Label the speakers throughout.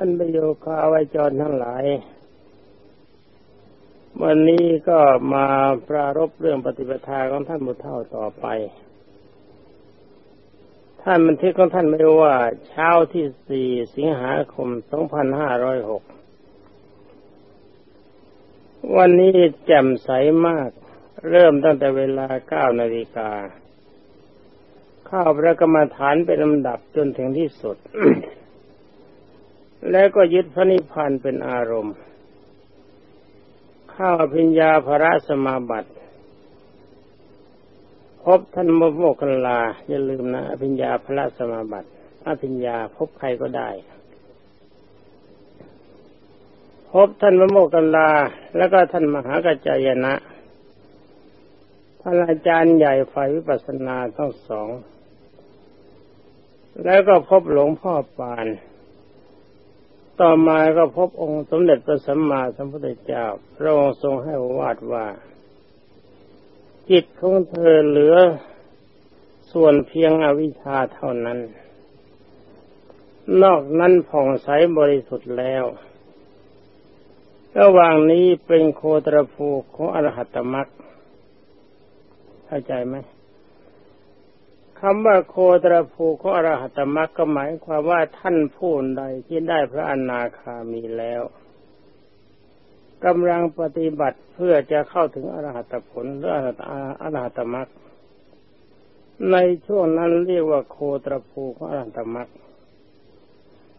Speaker 1: ท่านประโยคาไวจรทั้งหลาย วันนี้ก็มาปรารบเรื่องปฏิปทาของท่านบุตรเท่าต่อไป ท่านบันทึกของท่านไม่ว่า เช้าที่สี่สิงหาคมสองพันห้าร้อยหกวันนี้แจ่มใสมาก เริ่มตั้งแต่เวลาเก้านาฬิกา เข้าพระกรรมฐานเป็นลำดับจนถึงที่สุด แล้วก็ยึดพระนิพพานเป็นอารมณ์ ข้าอภิญญาภระสมาบัติพบท่านมโมกันลาอย่าลืมนะอภิญญาภระสมาบัติอภิญญาพบใครก็ได้พบท่านมโมกันลาแล้วก็ท่านมหากัจจายนะท่านอาจารย์ใหญ่ฝ่ายวิปัสสนาทั้งสอง แล้วก็พบหลวงพ่อปาน ต่อมาก็พบองค์สมเด็จพระสัมมาสัมพุทธเจ้า พระองค์ทรงให้วาดว่า จิตของเธอเหลือส่วนเพียงอวิชชาเท่านั้น นอกนั้นผ่องใสบริสุทธิ์แล้วระหว่างนี้เป็นโคตรภูของอรหัตมรรคเข้าใจไหม คำว่าโคตรภูของอรหัตมรรคก็หมายความว่าท่านผู้ใดที่ได้พระอนาคามีแล้วกำลังปฏิบัติเพื่อจะเข้าถึงอรหัตผลหรืออรหัตมรรคในช่วงนั้นเรียกว่าโคตรภูของอรหัตมรรค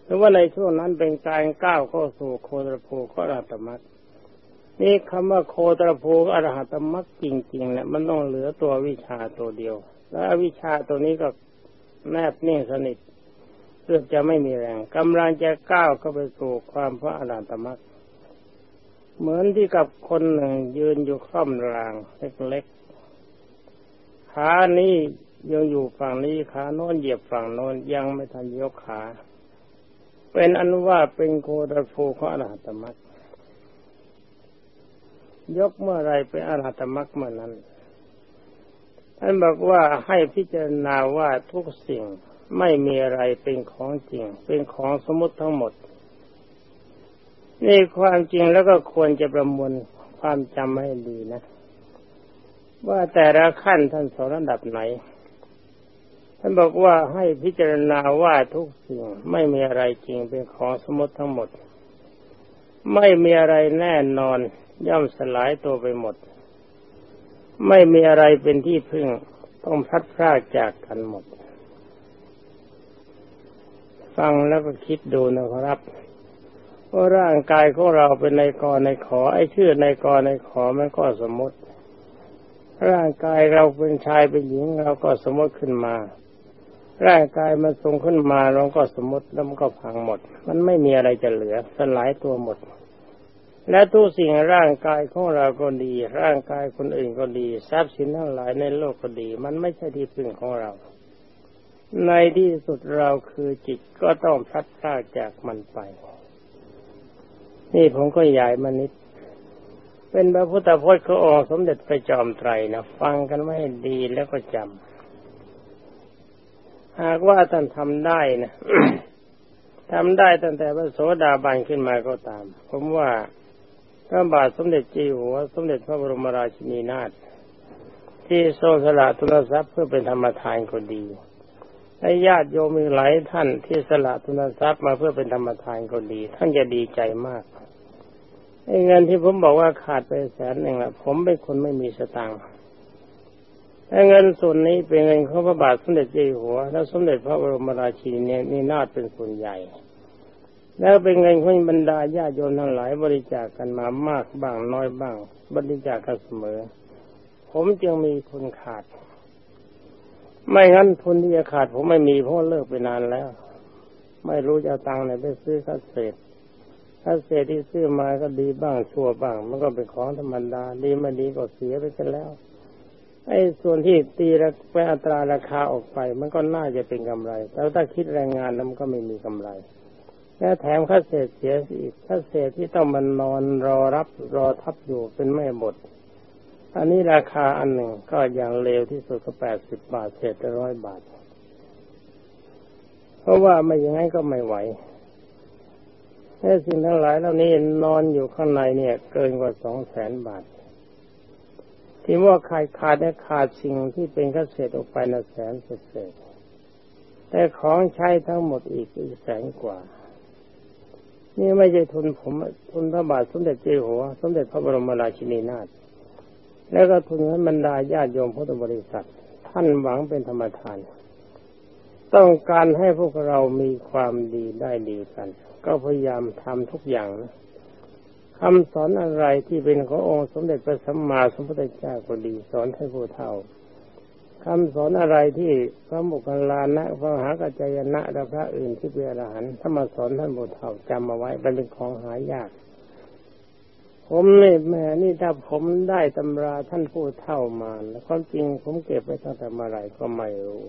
Speaker 1: หรือว่าในช่วงนั้นเป็นการก้าวเข้าสู่โคตรภูของอรหัตมรรคนี่คำว่าโคตรภูอรหัตมรรคจริงๆเนี่ยมันต้องเหลือตัววิชาตัวเดียว แล้ววิชาตัวนี้ก็แนบนิ่งสนิทเพื่อจะไม่มีแรงกำลังจะก้าวเข้าไปสู่ความพระอรหันตมรรคเหมือนที่กับคนหนึ่งยืนอยู่คล่อมรางเล็กๆขานี้ยังอยู่ฝั่งนี้ขาโน้นเหยียบฝั่งโน้นยังไม่ทันยกขา เป็นอนุว่าเป็นโคดฟูของอรหัตมรรคยกเมื่อไรเป็นอรหัตมรรคเมื่อนั้น ท่านบอกว่าให้พิจารณาว่าทุกสิ่งไม่มีอะไรเป็นของจริง เป็นของสมมติทั้งหมด นี่ความจริงแล้วก็ควรจะประมวลความจำให้ดีนะ ว่าแต่ละขั้นท่านสอนระดับไหน ท่านบอกว่าให้พิจารณาว่าทุกสิ่งไม่มีอะไรจริงเป็นของสมมติทั้งหมด ไม่มีอะไรแน่นอนย่อมสลายตัวไปหมด ไม่มีอะไรเป็นที่พึ่ง ต้องพัดพลาดจากกันหมด ฟังแล้วก็คิดดูนะครับว่าร่างกายของเราเป็นในกอในขอ ไอ้ชื่อในกอในขอมันก็สมมติ ร่างกายเราเป็นชายเป็นหญิงเราก็สมมติขึ้นมา ร่างกายมันทรงขึ้นมาเราก็สมมติแล้วมันก็พังหมด มันไม่มีอะไรจะเหลือสลายตัวหมด และทุกสิ่งร่างกายของเราก็ดี ร่างกายคนอื่นก็ดี ทรัพย์สินทั้งหลายในโลกก็ดี มันไม่ใช่ที่พึ่งของเรา ในที่สุดเราคือจิตก็ต้องพัดพลาจากมันไป นี่ผมก็ใหญ่มานิด เป็นพระพุทธพจน์ขององค์สมเด็จพระจอมไตรนะฟังกันไม่ดีแล้วก็จำหากว่าท่านทำได้นะทำได้ตั้งแต่พระโสดาบันขึ้นมาก็ตาม ผมว่า พระบาทสมเด็จจีหัว สมเด็จพระบรมราชินีนาถที่โซสละทุนทรัพย์เพื่อเป็นธรรมทานก็ดีและญาติโยมมีหลายท่านที่สละทุนทรัพย์มาเพื่อเป็นธรรมทานก็ดี ท่านจะดีใจมากไอ้เงินที่ผมบอกว่าขาดไปแสนหนึ่งละผมเป็นคนไม่มีสตังค์เงินส่วนนี้เป็นเงินของพระบาทสมเด็จเจ้าอยู่หัว และสมเด็จพระบรมราชินีนี่นาถเป็นส่วนใหญ่ แล้วเป็นเงินของบรรดาญาโยมทั้งหลายบริจาคกกันมามากบ้างน้อยบ้าง บริจาคกันเสมอ ผมจึงมีทุนขาด ไม่งั้นทุนที่จะขาด ผมไม่มีเพราะเลิกไปนานแล้ว ไม่รู้จะตังค์ไหนไปซื้อคัสเศษคัสเศษที่ซื้อมาก็ดีบ้างชั่วบ้าง มันก็เป็นของธรรมดาดีไม่ดีก็เสียไปกันแล้วไอ้ส่วนที่ตีไปอัตราราคาออกไป มันก็น่าจะเป็นกำไร แต่ถ้าคิดแรงงานแล้วมันก็ไม่มีกำไร และแถมค่าเศษเสียอีกค่าเศษที่ต้องมันนอนรอรับรอทับอยู่เป็นแม่บทอันนี้ราคาอันหนึ่งก็อย่างเลวที่สุดก็แปดสิบบาทเศษร้อยบาท เพราะว่าไม่อย่างนั้นก็ไม่ไหวแต่สิ่งทั้งหลายเหล่านี้นอนอยู่ข้างในเนี่ย เกินกว่าสองแสนบาท ที่ว่าขาดขาดได้ขาดสิ่งที่เป็นเกษตรออกไปนะแสนเศษแต่ของใช้ทั้งหมดอีกอีกแสนกว่า นี่ไม่ใช่ทุนผมทุนพระบาทสมเด็จเจ้าหัวสมเด็จพระบรมราชินีนาถแล้วก็ทุนให้บรรดาญาติโยมพุทธบริษัท ท่านหวังเป็นธรรมทาน ต้องการให้พวกเรามีความดีได้ดีกัน ก็พยายามทำทุกอย่างนะคำสอนอะไรที่เป็นขององค์สมเด็จพระสัมมาสัมพุทธเจ้าก็ดี สอนให้ผู้เฒ่า คำสอนอะไรที่พระมุกขลานะพระหากัจจยนะและพระอื่นที่เป็นอรหันต์ถ้ามาสอนท่านบุตรเฒ่าจำมาไว้เป็นของหายาก ผมนี่แม่นี่ถ้าผมได้ตำราท่านผู้เฒ่ามาแล้วความจริงผมเก็บไว้ตั้งแต่เมื่อไรก็ไม่รู้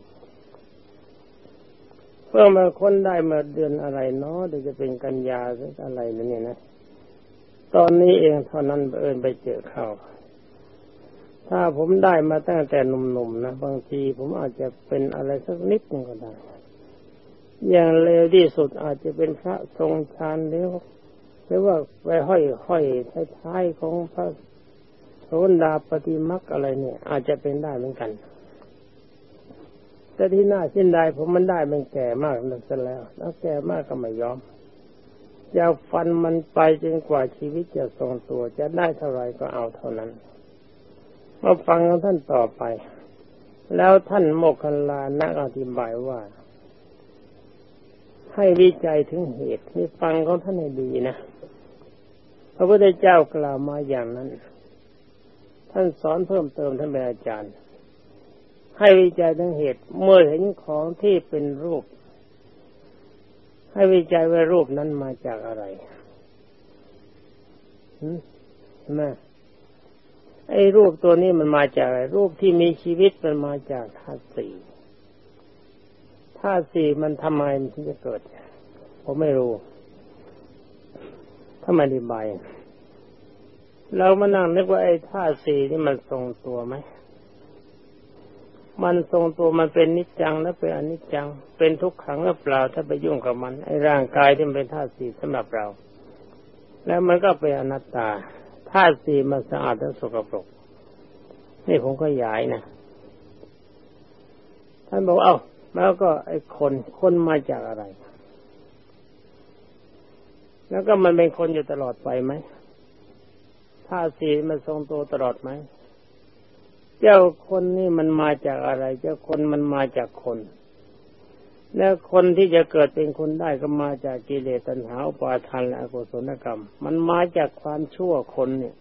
Speaker 1: เพื่อมาค้นได้มาเดือนอะไรเนาะเดี๋ยวจะเป็นกันยาหรืออะไรนั่นเนี่ยนะ ตอนนี้เองเท่านั้นเอิญไปเจอเข้า ถ้าผมได้มาตั้งแต่หนุ่มๆนะบางทีผมอาจจะเป็นอะไรสักนิดนึงก็ได้ อย่างเร็วที่สุดอาจจะเป็นพระทรงฌานหรือหรือว่าไปห้อยห้อยท้ายๆของพระโสดาปฏิมักอะไรเนี่ย อาจจะเป็นได้เหมือนกัน แต่ที่น่าสิ้นได้ผมมันได้มันแก่มากนั่นซะแล้วแล้วแก่มากก็ไม่ยอมจะฟันมันไปจนกว่าชีวิตจะทรงตัว จะได้เท่าไรก็เอาเท่านั้น มาฟังท่านต่อไป แล้วท่านโมคคัลลานักอธิบายว่า ให้วิจัยถึงเหตุนี่ฟังของท่านให้ดีนะพระพุทธเจ้ากล่าวมาอย่างนั้น ท่านสอนเพิ่มเติมท่านเป็นอาจารย์ ให้วิจัยถึงเหตุ เมื่อเห็นของที่เป็นรูป ให้วิจัยว่ารูปนั้นมาจากอะไรใช่ไหม ไอ้รูปตัวนี้มันมาจากอะไรรูปที่มีชีวิตมันมาจากธาตุสี่ธาตุสี่มันทำไมมันถึงจะเกิด ผมไม่รู้ถ้ามาอธิบายเรามานั่งนึกว่าไอ้ธาตุสี่นี่มันทรงตัวไหมมันทรงตัวมันเป็นนิจจังและเป็นอนิจจัง เป็นทุกขังหรือเปล่าถ้าไปยุ่งกับมันไอ้ร่างกายที่มันเป็นธาตุสี่สำหรับเรา แล้วมันก็เป็นอนัตตา ธาตุสี่มันสะอาดและสกปรก นี่ผมก็ยายนะท่านบอกเอา้าแล้วก็ไอ้คนคนมาจากอะไร แล้วก็มันเป็นคนอยู่ตลอดไปไหมธาตุสี่มันทรงตัวตลอดไหม เจ้าคนนี่มันมาจากอะไร เจ้าคนมันมาจากคน แล้วคนที่จะเกิดเป็นคนได้ก็มาจากกิเลสตัณหาอุปาทานและอกุศลกรรม มันมาจากความชั่วคนเนี่ย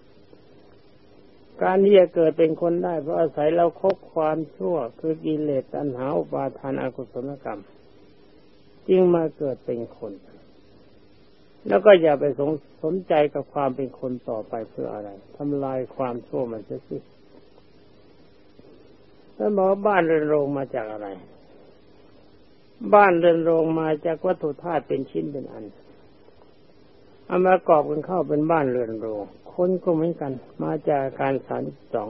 Speaker 1: การที่จะเกิดเป็นคนได้เพราะอาศัยเราคบความชั่ว คือกิเลสตัณหาอุปาทานอกุศลกรรม จึงมาเกิดเป็นคน แล้วก็อย่าไปสงสนใจกับความเป็นคนต่อไปเพื่ออะไรทำลายความชั่วมันเสียสิแล้วบอกบ้านเรือนโรงมาจากอะไร บ้านเรือนโรงมาจากวัตถุธาตุเป็นชิ้นเป็นอันเอามากอบกันเข้าเป็นบ้านเรือนโรงคนก็เหมือนกัน มาจากการสารสอง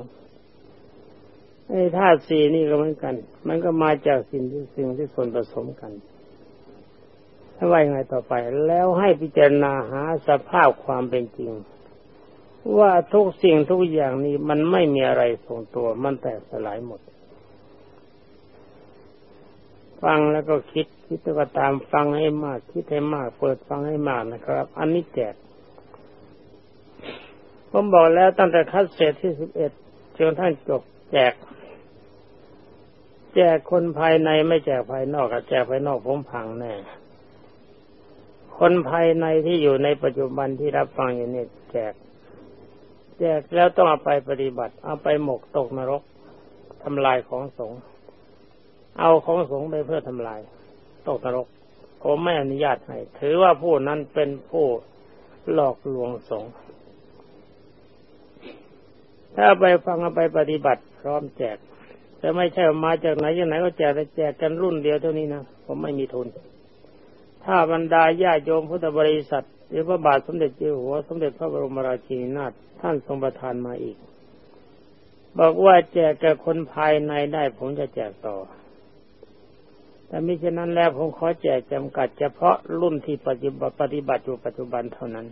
Speaker 1: ไอ้ธาตุสี่นี่ก็เหมือนกัน มันก็มาจากสิ่งที่สิ่งที่ส่วนผสมกันถ้าว่ายังไงต่อไป แล้วให้พิจารณาหาสภาพความเป็นจริง ว่าทุกสิ่งทุกอย่างนี้มันไม่มีอะไรทรงตัว มันแตกสลายหมด ฟังแล้วก็คิดคิดก็ตามฟังให้มาก คิดให้มาก เปิดฟังให้มากนะครับ อันนี้แจกผมบอกแล้วตั้งแต่คัดเศษที่สิบเอ็ดจนท่านจบแจก แจกคนภายในไม่แจกภายนอกแจกภายนอกผมพังแน่คนภายในที่อยู่ในปัจจุบันที่รับฟังอย่างนี้แจก แจกแล้วต้องเอาไปปฏิบัติ เอาไปหมกตกนรกทำลายของสงฆ์ เอาของสงฆ์ไปเพื่อทำลายตกนรก ผมไม่อนุญาตให้ ถือว่าผู้นั้นเป็นผู้หลอกลวงสงฆ์ถ้าไปฟังไปปฏิบัติพร้อมแจกจะไม่ใช่มาจากไหนจากไหนก็แจกแจกกันรุ่นเดียวเท่านี้นะผมไม่มีทุน ถ้าบรรดาญาโยมพุทธบริษัทหรือพระบาทสมเด็จเจ้าหัวสมเด็จพระบรมราชินีนาถท่านทรงประทานมาอีก บอกว่าแจกแก่คนภายในได้ผมจะแจกต่อ แต่มิฉะนั้นแล้วผมขอแจกจำกัดเฉพาะรุ่นที่ปฏิบัติปฏิบัติอยู่ปัจจุบันเท่านั้น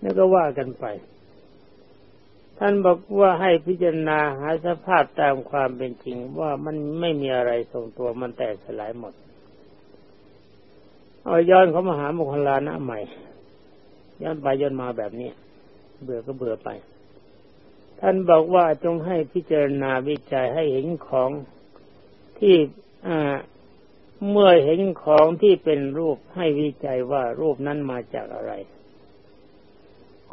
Speaker 1: แล้วก็ว่ากันไป ท่านบอกว่าให้พิจารณาหาสภาพตามความเป็นจริงว่ามันไม่มีอะไรทรงตัวมันแตกสลายหมด เอาย้อนเขามาหาโมคลานะใหม่ ย้อนไปย้อนมาแบบนี้ เบื่อก็เบื่อไป ท่านบอกว่าจงให้พิจารณาวิจัยให้เห็นของ ที่เมื่อเห็นของที่เป็นรูปให้วิจัยว่ารูปนั้นมาจากอะไร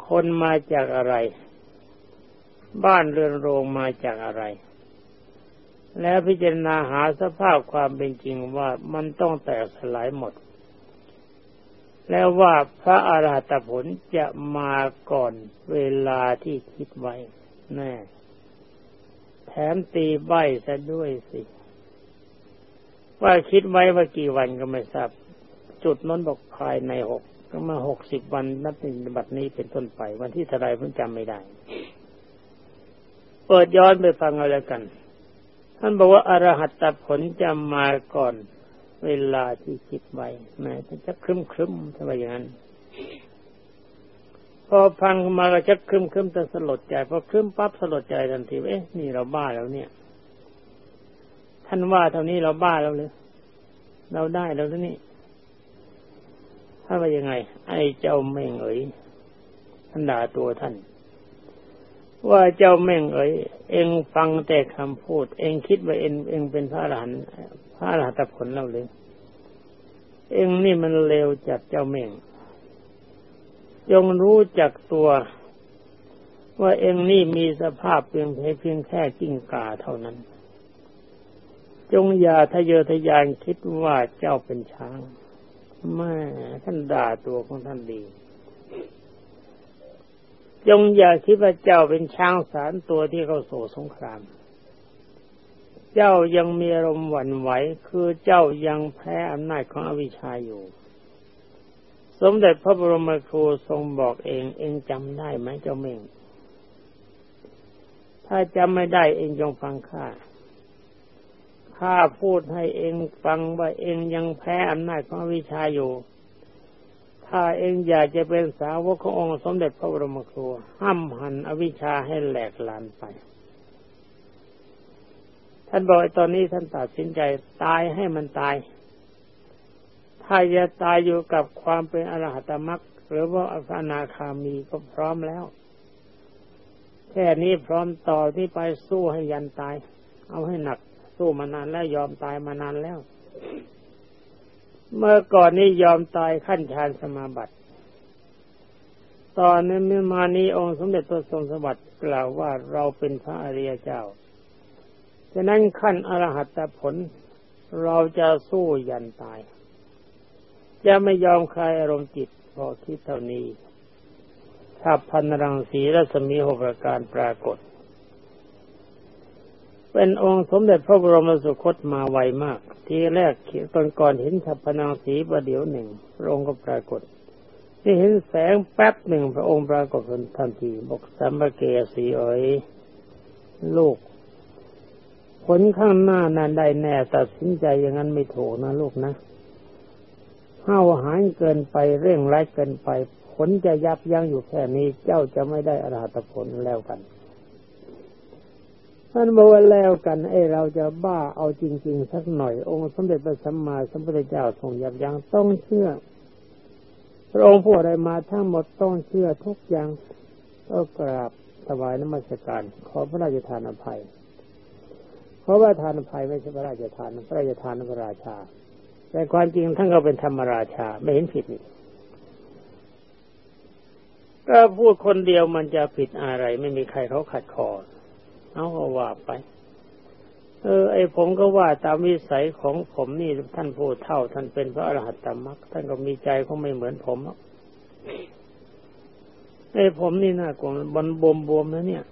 Speaker 1: คนมาจากอะไร บ้านเรือนโรงมาจากอะไร แล้วพิจารณาหาสภาพความเป็นจริงว่ามันต้องแตกสลายหมด แล้วว่าพระอาราตผลจะมาก่อนเวลาที่คิดไว้ แน่ แถมตีใบซะด้วยสิ ว่าคิดไว้ว่ากี่วันก็ไม่ทราบ จุดนั้นบอกภายในหกก็มาหกสิบวันนับเป็นบัดนี้เป็นต้นไป วันที่เท่าไรเพิ่งจำไม่ได้ เปิดย้อนไปฟังเอาแล้วกัน ท่านบอกว่าอารหัตตผลจะมาก่อน เวลาที่คิดไว้แม้จะครึ้มครึ้มทำไมอย่างนั้นพอฟังมาก็จะครึ้มครึ้มจะสลดใจพอครึ้มปั๊บสลดใจทันทีเอ๊ะนี่เราบ้าแล้วเนี่ย ท่านว่าเท่านี้เราบ้าแล้วหรือเราได้แล้วนี่ถ้าว่ายังไง ไอ้เจ้าแม่งเอ๋ยท่านด่าตัวท่าน ว่าเจ้าแม่งเอ๋ยเองฟังแต่คำพูด เองคิดว่าเองเองเป็นพระอรหันต์พระอรหันตผลเราเลยเองนี่มันเลวจัดเจ้าแม่ง จงรู้จักตัว ว่าเองนี่มีสภาพเพียงเพียงแค่กิ้งกาเท่านั้น จงอย่าทะเยอทะยานคิดว่าเจ้าเป็นช้างแม่ท่านด่าตัวของท่านดี จงอย่าคิดว่าเจ้าเป็นช้างสารตัวที่เขาโศสงคราม เจ้ายังมีอารมณ์หวั่นไหว คือเจ้ายังแพ้อำนาจของอวิชชาอยู่ สมเด็จพระบรมครูทรงบอกเอง เองจำได้ไหมเจ้าเม่งถ้าจำไม่ได้เองจงฟังข้า ข้าพูดให้เองฟังว่าเองยังแพ้อำนาจของวิชาอยู่ ถ้าเองอยากจะเป็นสาวกขององค์สมเด็จพระบรมครูห้ามหันอวิชชาให้แหลกลานไป ท่านบอกตอนนี้ท่านตัดสินใจตายให้มันตาย ถ้าจะตายอยู่กับความเป็นอรหัตมรรคหรือว่าอนาคามีก็พร้อมแล้ว แค่นี้พร้อมต่อที่ไปสู้ให้ยันตาย เอาให้หนัก สู้มานานแล้วยอมตายมานานแล้ว เมื่อก่อนนี้ยอมตายขั้นฌานสมาบัติ ตอนนี้เมื่อมานี้องค์สมเด็จตัวทรงสวัสดิ์กล่าวว่าเราเป็นพระอริยเจ้าฉะนั้นขั้นอรหัตผลเราจะสู้ยันตาย จะไม่ยอมคลายอารมณ์จิตพอคิดเท่านี้ถ้าพันรังสีรัศมีหกประการปรากฏ เป็นองค์สมเด็จพระบรมสุคตมาไวมาก ทีแรกตอนก่อนเห็นฉับพนังสีประเดี๋ยวหนึ่งพระองค์ก็ปรากฏ ที่เห็นแสงแป๊บหนึ่งพระองค์ปรากฏทันทีบอกสัมภเกสีเอ๋ยลูกผลข้างหน้านั้นได้แน่ตัดสินใจอย่างนั้นไม่ถูกนะลูกนะห้าวหารเกินไปเร่งร้ายเกินไป ผลจะยับยั้งอยู่แค่นี้เจ้าจะไม่ได้อรหัตผลแล้วกัน ท่านบอกว่าแล้วกันไอ้เราจะบ้าเอาจริง ๆ สักหน่อยองค์สมเด็จพระสัมมาสัมพุทธเจ้าทรงยับยั้งต้องเชื่อพระองค์พูดอะไรมาทั้งหมดต้องเชื่อทุกอย่างก็กราบถวายนมัสการ ขอพระราชทานอภัย เพราะว่าทานอภัยไม่ใช่พระราชทานพระราชทานพระราชา แต่ความจริงท่านก็เป็นธรรมราชา ไม่เห็นผิดนี่ก็พูดคนเดียวมันจะผิดอะไร ไม่มีใครเขาขัดคอ เอาก็ว่าไป เออ ไอผมก็ว่าตามวิสัยของผมนี่ท่านผู้เท่า ท่านเป็นพระอรหัตตมรรคท่านก็มีใจเขาไม่เหมือนผมไอผมนี่น่ากลัวบนบวมบวมนะเนี่ย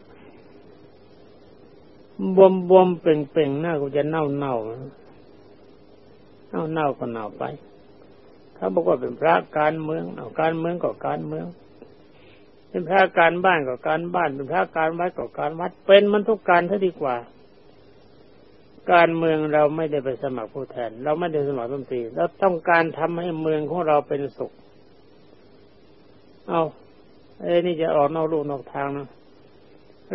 Speaker 1: บวมบวมเป่งเป่งหน้ากูจะเน่าเน่าเน่าเน่าก็เน่าไปเขาบอกว่าเป็นพระการเมืองเอาการเมืองก็การเมือง เป็นพระการบ้านก็การบ้าน เป็นพระการวัดก็การวัด เป็นมันทุกการเท่าดีกว่า การเมืองเราไม่ได้ไปสมัครผู้แทน เราไม่ได้สมัครรัฐมนตรีเราต้องการทำให้เมืองของเราเป็นสุข เอาเอ้นี่จะออกนอกลูกนอกทางนะ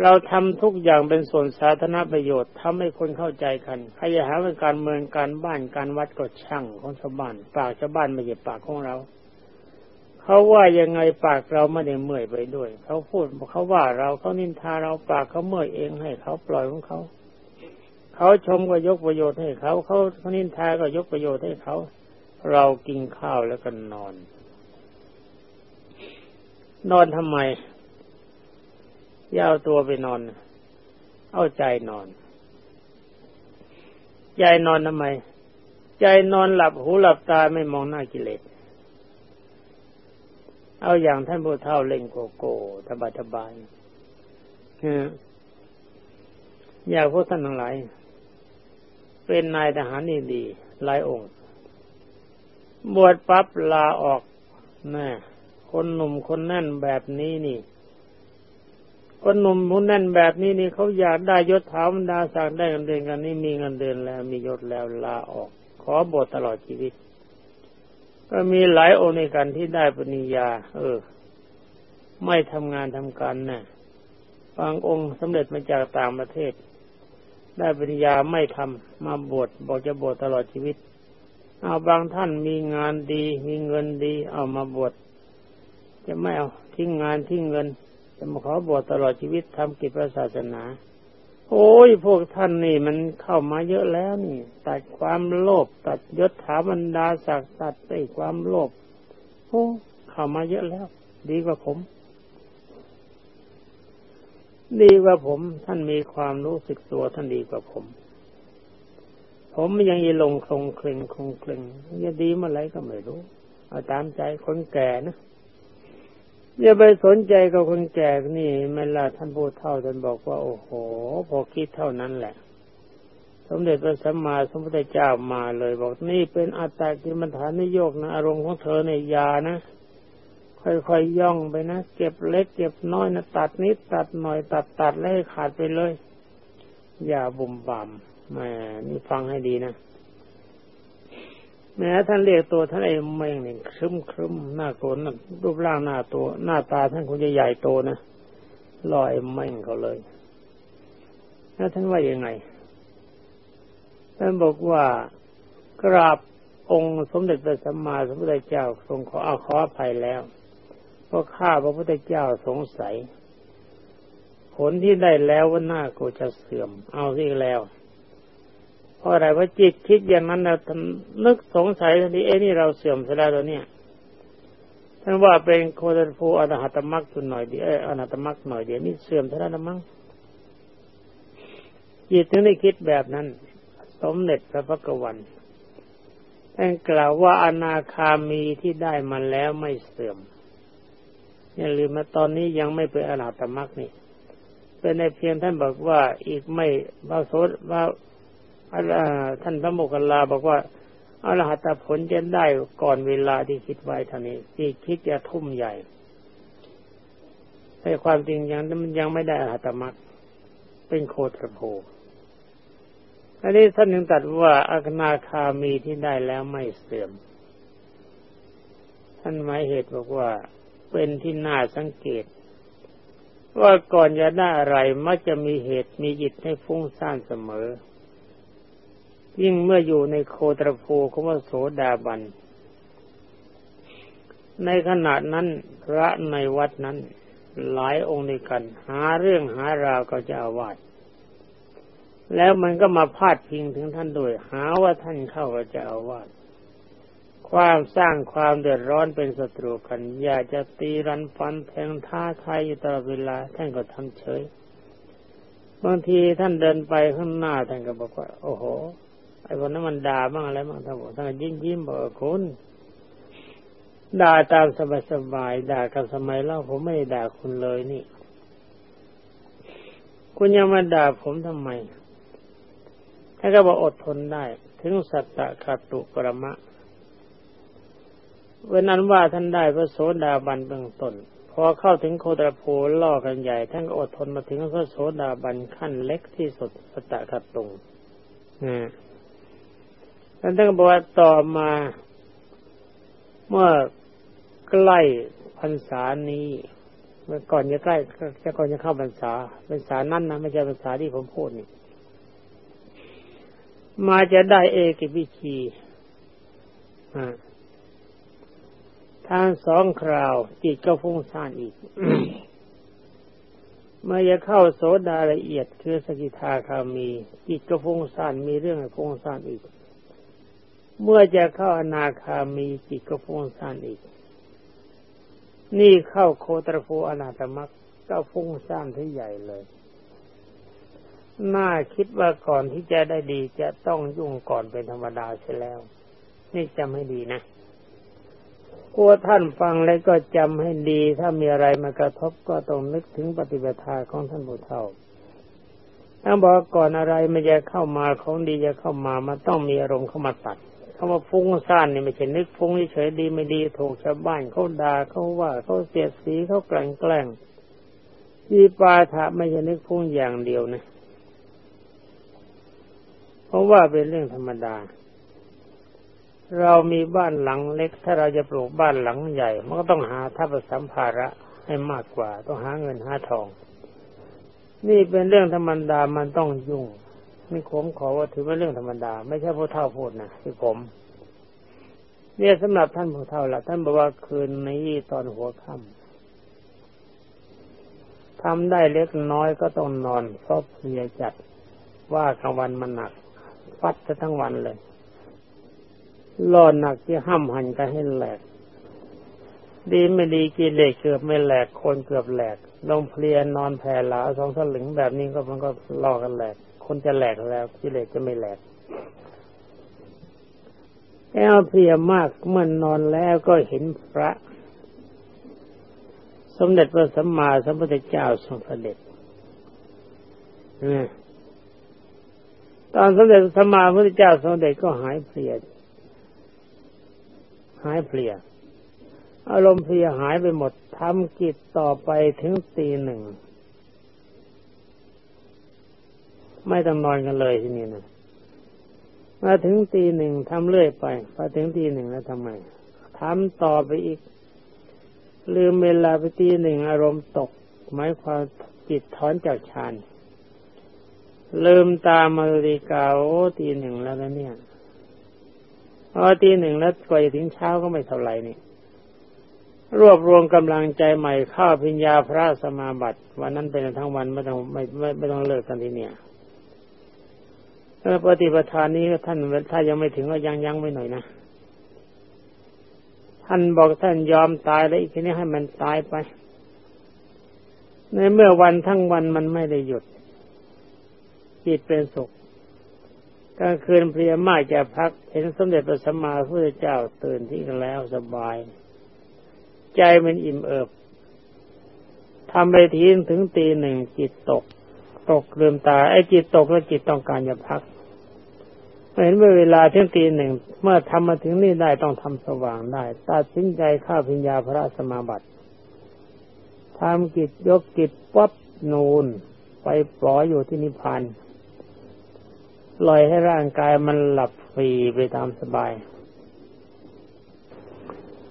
Speaker 1: เราทำทุกอย่างเป็นส่วนสาธารณประโยชน์ทำให้คนเข้าใจกันใครจะหาเป็นการเมืองการบ้านการวัดก็ช่างของชาวบ้านปากชาวบ้านไม่ใช่ปากของเรา เขาว่ายังไงปากเราไม่ได้เมื่อยไปด้วย เขาพูดเขาว่าเราเขานินทาเราปากเขาเมื่อยเองให้เขาปล่อยของเขาเขาชมก็ยกประโยชน์ให้เขาเขาเขานินทาก็ยกประโยชน์ให้เขา เรากินข้าวแล้วก็นอน นอนทำไมย่าเอาตัวไปนอน เอาใจนอน ใจนอนทำไม ใจนอนหลับหูหลับตาไม่มองหน้ากิเลส เอาอย่างท่านผู้เฒ่าเล่งโกโก้สบายสบายอยากพวกท่านทั้งหลาย เป็นนายทหารนี่ดีหลายองค์ บวชปั๊บลาออกแม่คนหนุ่มคนนั่นแบบนี้นี่ คนหนุ่มคนแน่นแบบนี้นี่เขาอยากได้ยศถาบรรดาศักดิ์ได้เงินเดือนกันนี่มีเงินเดือนแล้วมียศแล้วลาออก ขอบทตลอดชีวิต ก็มีหลายองค์ในกันที่ได้ปริญญาเออ ไม่ทำงานทำการนะ่ะบางองค์สำเร็จมาจากต่างประเทศ ได้ปริญญาไม่ทำมาบวชบอกจะบวชตลอดชีวิต เอาบางท่านมีงานดี มีเงินดี เอามาบวชจะไม่เอาทิ้งงานทิ้งเงิน จะมาขอบวชตลอดชีวิตทำกิจพระศาสนา โอ้ยพวกท่านนี่มันเข้ามาเยอะแล้วนี่ ตัดความโลภตัดยศถาบรรดาศักดิ์ตัดไอ้ความโลภโอ้เข้ามาเยอะแล้ว ดีกว่าผม ดีกว่าผม ท่านมีความรู้สึกตัวท่านดีกว่าผม ผมยังยีลงคงเคลงคงเคลงจะดีเมื่อไรก็ไม่รู้ เอาตามใจคนแก่นะ อย่าไปสนใจกับคนแก่นี่ไม่ละท่านพูดเท่าท่านบอกว่า โอ้โห พอคิดเท่านั้นแหละ สมเด็จพระสัมมาสัมพุทธเจ้ามาเลยบอกนี่เป็นอัตตากิมันฐานนิยกนะอารมณ์ของเธอในยานะ ค่อยๆยย่องไปนะเก็บเล็กเก็บน้อยนะตัดนิดตัดหน่อยตัดตัดแล้วขาดไปเลย อย่าบุ่มบ่ามแหมนี่ฟังให้ดีนะ แม้ท่านเรียกตัวท่านไอ้เม่งเนี่ยครึ้มครึ้มหน้าโกนรูปร่างหน้าตัว หน้าตาท่านคงจะใหญ่โตนะลอยเม่งเขาเลยแล้วท่านว่ายังไงท่านบอกว่ากราบองค์สมเด็จพระสัมมาสัมพุทธเจ้าทรงขออาขออภัยแล้วเพราะข้าพระพุทธเจ้าสงสัย ผลที่ได้แล้วว่าหน้าโกจะเสื่อม เอาที่แล้ว เพราะอะไรเพราะจิตคิดอย่างนั้นเรานึกสงสัยทันทีเอ้นี่เราเสื่อมซะแล้วตัวเนี้ยท่านว่าเป็นโคตรภูอนาหตมักจุนหน่อยเดียวอนาตมักหน่อยเดียวนี่เสื่อมซะแล้วมั้งจิตถึงได้คิดแบบนั้น สมเด็จพระพักวันท่านกล่าวว่าอนาคามีที่ได้มาแล้วไม่เสื่อมอย่าลืมมาตอนนี้ยังไม่เป็นอนาตมักนี่เป็นในเพียงท่านบอกว่าอีกไม่พระโสด ท่านพระโมคคัลลาบอกว่าอรหัตผลจะได้ก่อนเวลาที่คิดไว้ท่านี้ที่คิดจะทุ่มใหญ่แต่ความจริงยังมันยังไม่ได้อรหัตมรรคเป็นโคตรโพอันนี้ท่านยังตัดว่าอานาคามีที่ได้แล้วไม่เสื่อม ท่านหมายเหตุบอกว่าเป็นที่น่าสังเกต ว่าก่อนจะได้อะไรมักจะมีเหตุมีจิตให้ฟุ้งซ่านเสมอ ยิ่งเมื่ออยู่ในโคตรภูของพระโสดาบัน ในขณะนั้นพระในวัดนั้น หลายองค์ในกัน หาเรื่องหาราวก็จะอาวาสแล้วมันก็มาพาดพิงถึงท่านด้วย หาว่าท่านเข้าก็จะอาวาสความสร้างความเดือดร้อนเป็นศัตรูกัน อยากจะตีรันฟันแทงท่าทายอยู่ตลอดเวลา ท่านก็ทำเฉย บางทีท่านเดินไปข้างหน้าท่านก็บอกว่า โอ้โห ไอ้คนนั้นมันด่าบ้างอะไรบ้างท่านบอกท่านยิ้มยิ้มบอกคุณด่าตามสบายสบายด่ากับสมัยเล่าผมไม่ได้ด่าคุณเลยนี่ คุณยังมาด่าผมทำไมท่านก็บอกอดทนได้ ถึงสัตตะขัตุกรมะเวนนั้นว่าท่านได้พระโสดาบันเบื้องต้นพอเข้าถึงโคตรโพล่อกันใหญ่ ท่านก็อดทนมาถึงพระโสดาบันขั้นเล็กที่สุดสัตตะขัตุง
Speaker 2: นะท่านบอกว่าต่อมา เมื่อใกล้พรรษานี้เมื่อก่อนจะใกล้จะก่อนจะเข้าพรรษาพรรษานั้นนะไม่ใช่พรรษาที่ผมพูดนี่มาจะได้เอกิวิชีทางสองคราว จิตก็ฟุ้งซ่านอีก เมื่อจะเข้าโสดาละเอียดคือสกิทาคามี จิตก็ฟุ้งซ่านมีเรื่องฟุ้งซ่านอีก เมื่อจะเข้าอนาคามีจิตก็ฟุ้งซ่านอีก นี่เข้าโคตรภูอนาตมักก็ฟุ้งซ่านที่ใหญ่เลย น่าคิดว่าก่อนที่จะได้ดีจะต้องยุ่งก่อนเป็นธรรมดาใช่แล้ว นี่จำให้ดีนะกลัวท่านฟังแล้วก็จำให้ดี ถ้ามีอะไรมากระทบก็ต้องนึกถึงปฏิบัติของท่านผู้เฒ่าถ้าบอกก่อนอะไรมันจะเข้ามาของดีจะเข้ามามันต้องมีอารมณ์เข้ามาตัด คำว่าฟุ้งซ่านนี่ไม่ใช่นึกฟุ้งเฉยดีไม่ดีถูกชาวบ้านเขาด่าเขาว่าเขาเสียดสีเขาแกล้งแกล้งที่ปาถะไม่ใช่นึกฟุ้งอย่างเดียวนะเพราะว่าเป็นเรื่องธรรมดา เรามีบ้านหลังเล็ก ถ้าเราจะปลูกบ้านหลังใหญ่มันก็ต้องหาทัพสัมภาระให้มากกว่า ต้องหาเงินหาทอง นี่เป็นเรื่องธรรมดามันต้องยุ่ง นี่ผมขอว่าถือว่าเรื่องธรรมดา ไม่ใช่ผู้เฒ่าพูดนะที่ผม เนี่ยสำหรับท่านผู้เฒ่าละท่านบอกว่าคืนนี้ตอนหัวค่ำทำได้เล็กน้อยก็ต้องนอนเพราะเพลียจัดว่ากลางวันมันหนัก ฟัดทั้งวันเลยล่อหนักที่ห้ำหันกันให้แหลก ดีไม่ดีกิเลสเกือบไม่แหลกคนเกือบแหลกลงเพลียนอนแผ่หลาสองสลึงแบบนี้ก็มันก็ลอกันแหลก คนจะแหลกแล้วกิเลสจะไม่แหลกแอ้เพลียมากเมื่อนนอนแล้วก็เห็นพระ สมเด็จพระสัมมาสัมพุทธเจ้าทรงเสด็จตอนสมเด็จสัมมาสัมพุทธเจ้าทรงเด็จก็หายเพลียหายเพลียอารมณ์เพลียหายไปหมดทำกิจต่อไปถึงตีหนึ่ง ไม่ต้องนอนกันเลยที่นี่นะมาถึงตีหนึ่งทำเรื่อยไปพอถึงตีหนึ่งแล้วทำไมทำต่อไปอีก ลืมเวลาไปตีหนึ่งอารมณ์ตกหมายความจิตถอนจากฌานลืมตามาฬิกาโอ้ตีหนึ่งแล้วนะเนี่ยพอตีหนึ่งแล้วกว่าจะถึงเช้าก็ไม่เท่าไหร่นี่รวบรวมกำลังใจใหม่ข้าพิญญาพระสมาบัติ วันนั้นเป็นทั้งวันไม่ต้องไม่ไม่ไม่ต้องเลิกกันทีเนี่ย ปฏิปทานนี้ท่านถ้ายังไม่ถึงก็ยังยังไว้หน่อยนะท่านบอกท่านยอมตายแล้วอีกทีนี้ให้มันตายไป ในเมื่อวันทั้งวันมันไม่ได้หยุด จิตเป็นสุขกลางคืนเพลียมากจะพัก เห็นสมเด็จพระสัมมาสัมพุทธเจ้าตื่นที่กันแล้วสบาย ใจมันอิ่มเอิบทำไปทีถึงตีหนึ่งจิตตก ตกลืมตาไอ้จิตตกแล้วจิตต้องการจะพักเห็นเวลาเที่ยงตีหนึ่งเมื่อทำมาถึงนี่ได้ต้องทำสว่างได้ตัดสินใจข้าพิญญาพระสมาบัติทำกิจยกกิจปั๊บนูน ไปปล่อยอยู่ที่นิพพานลอยให้ร่างกายมันหลับฟรีไปตามสบาย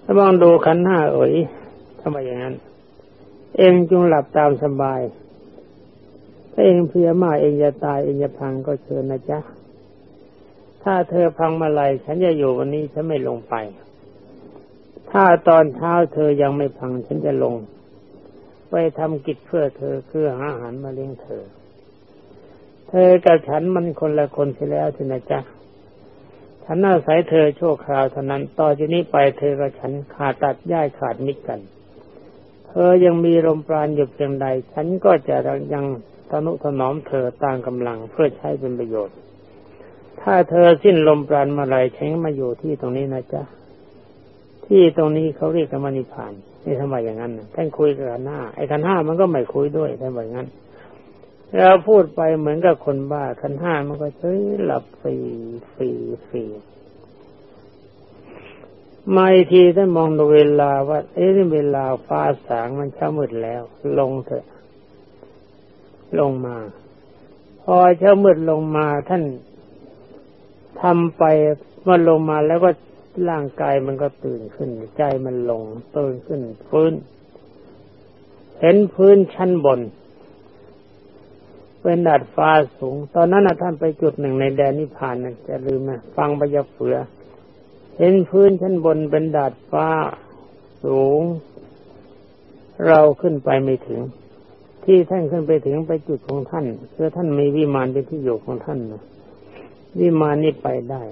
Speaker 2: ถ้ามองดูขันห้าเอ๋ยทำไมอย่างนั้น เองจงหลับตามสบาย ถ้าเองเพียมาเองจะตายเองจะพังก็เชิญนะจ๊ะ ถ้าเธอพังมาลัยฉันจะอยู่วันนี้ฉันไม่ลงไป ถ้าตอนเช้าเธอยังไม่พังฉันจะลง ไปทำกิจเพื่อเธอคือหาอาหารมาเลี้ยงเธอ เธอกับฉันมันคนละคนไปแล้วสินะจ๊ะฉันน่าใส่เธอโชคคราวเท่านั้น ต่อจากนี้ไปเธอกับฉันขาดตัดย่ายขาดมิตรกัน เธอยังมีลมปราณอยู่เพียงใด ฉันก็จะยัง ทนุถนอมเธอตามกำลังเพื่อใช้เป็นประโยชน์ ถ้าเธอสิ้นลมปราณมาไรฉันมาอยู่ที่ตรงนี้นะจ๊ะ ที่ตรงนี้เขาเรียกกันมานิพพานนี่ทำไมอย่างนั้นท่านคุยกับขันธ์ห้าไอ้ขันธ์ห้ามันก็ไม่คุยด้วยท่านบอกอย่างนั้นเราพูดไปเหมือนกับคนบ้าขันธ์ห้ามันก็เฉยหลับฟี้ฟี้ฟี้มาทีท่านมองดูเวลาว่า เอ๊ะเวลาฟ้าสางมันเช้ามืดแล้ว ลงเถอะ ลงมา พอเช้ามืดลงมาท่านทำไปเมื่อลงมาแล้วก็ร่างกายมันก็ตื่นขึ้น ใจมันลงตื่นขึ้นพื้น เห็นพื้นชั้นบน เป็นดาดฟ้าสูง ตอนนั้นท่านไปจุดหนึ่งในแดนนิพพานนะจะลืมนะฟังบยเฟือ เห็นพื้นชั้นบนเป็นดาดฟ้าสูง เราขึ้นไปไม่ถึง ที่ท่านขึ้นไปถึงไปจุดของท่านคือท่านมีวิมานเป็นที่อยู่ของท่านนะวิมานนี้ไปได้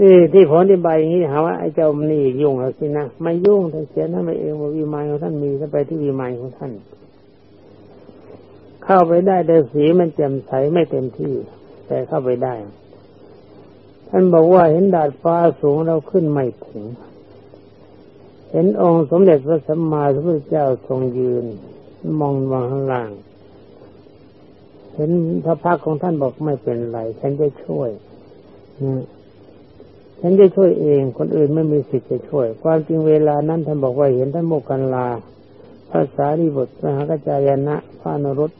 Speaker 2: นี่ที่ผมอธิบายอย่างนี้หาว่าไอ้เจ้ามันนี่ยุ่งแล้วสินะไม่ยุ่งท่านเขียนท่านไปเองว่าวิมานของท่านมีท่านไปที่วิมานของท่าน เข้าไปได้แต่สีมันแจ่มใสไม่เต็มที่ แต่เข้าไปได้ ท่านบอกว่าเห็นดาดฟ้าสูงเราขึ้นไม่ถึง เห็นองค์สมเด็จพระสัมมาสัมพุทธเจ้าทรงยืน มองมองข้างล่าง เห็นพระพักของท่านบอกไม่เป็นไร ฉันจะช่วยนะฉันจะช่วยเอง คนอื่นไม่มีสิทธิ์จะช่วย ความจริงเวลานั้นท่านบอกว่าเห็นท่านโมกกันลาภาษาดีบทมหากจายนะพระนรุต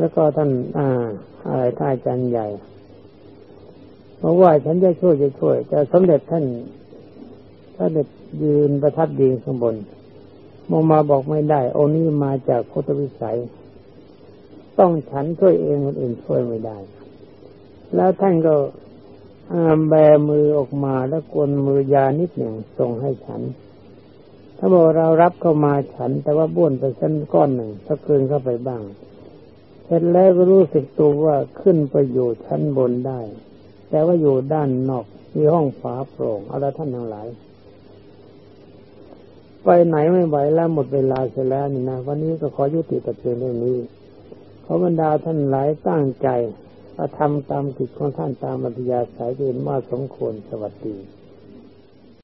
Speaker 2: แล้วก็ท่าน อ่า อะไรท่านอาจารย์ใหญ่บอกว่าฉันจะช่วยจะช่วยแต่สมเด็จท่านท่านเด็จยืนประทับยืนข้างบน มองมาบอกไม่ได้โอนี้มาจากพุทธวิสัย ต้องฉันช่วยเองคนอื่นช่วยไม่ได้ แล้วท่านก็แบมือออกมาแล้วกวนมือยานิดหนึ่งส่งให้ฉัน ถ้าบอกเรารับเข้ามาฉัน แต่ว่าบ้วนไปชั้นก้อนหนึ่งถ้าคืนเข้าไปบ้าง เสร็จแล้วก็รู้สึกตัวว่าขึ้นไปอยู่ชั้นบนได้ แต่ว่าอยู่ด้านนอกมีห้องฝาโปร่งเอาละท่านทั้งหลาย ไปไหนไม่ไหวแล้วหมดเวลาเสร็จแล้วนี่นะวันนี้ก็ขอยุติแต่เพียงเท่านี้ขอบรรดาท่านหลายตั้งใจกระทำตามกิจของท่านตามอัธยาศัยเดินมาสมควรสวัสดี